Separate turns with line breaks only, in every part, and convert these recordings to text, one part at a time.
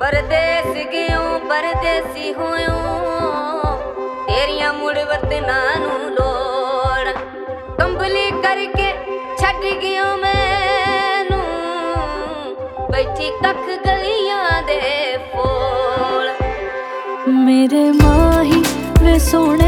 ਪਰਦੇਸ ਗਿਉ, ਪਰਦੇਸੀ ਹੋਇਓ ਤੇਰੀਆਂ ਮੁੜ ਵਰਤਨਾਂ ਨੂੰ ਲੋੜ। ਕੰਬਲੀ ਕਰਕੇ ਛੱਡ ਗਿਉ ਮੈਨੂੰ, ਬੈਠੀ ਤੱਕ ਗਲੀਆਂ ਦੇ ਫੋਲ।
ਮੇਰੇ ਮਾਹੀ ਵੇ ਸੋਹਣ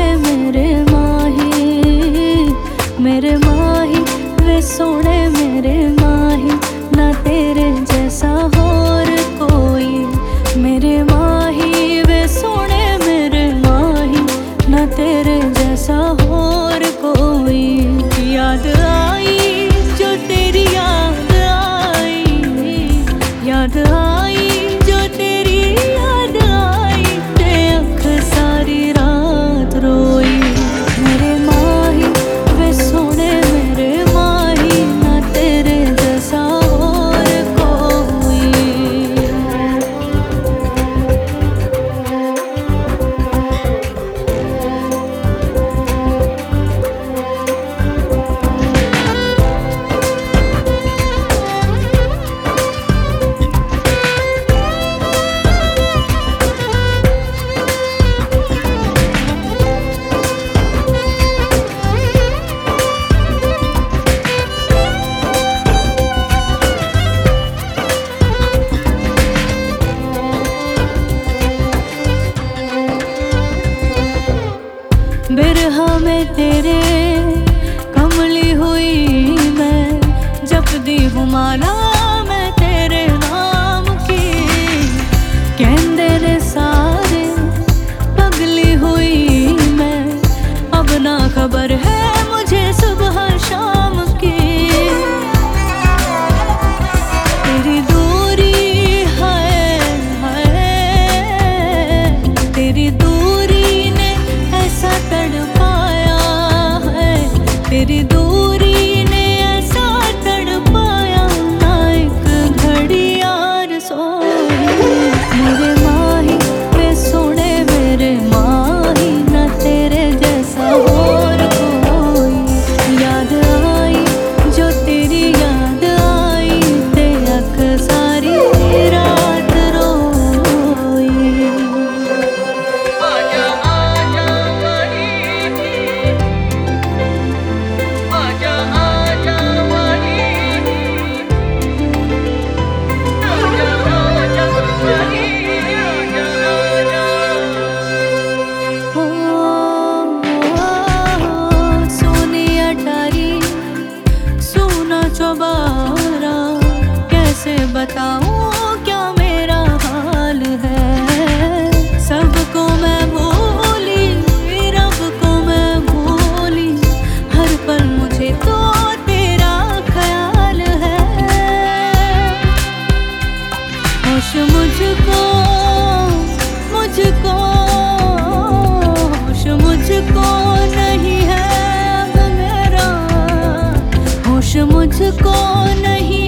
चौबारा। कैसे बताऊँ क्या मेरा हाल है? सबको मैं भूली रब को मैं भूली। हर पल मुझे तो तेरा ख्याल है। होश मुझको होश मुझको नहीं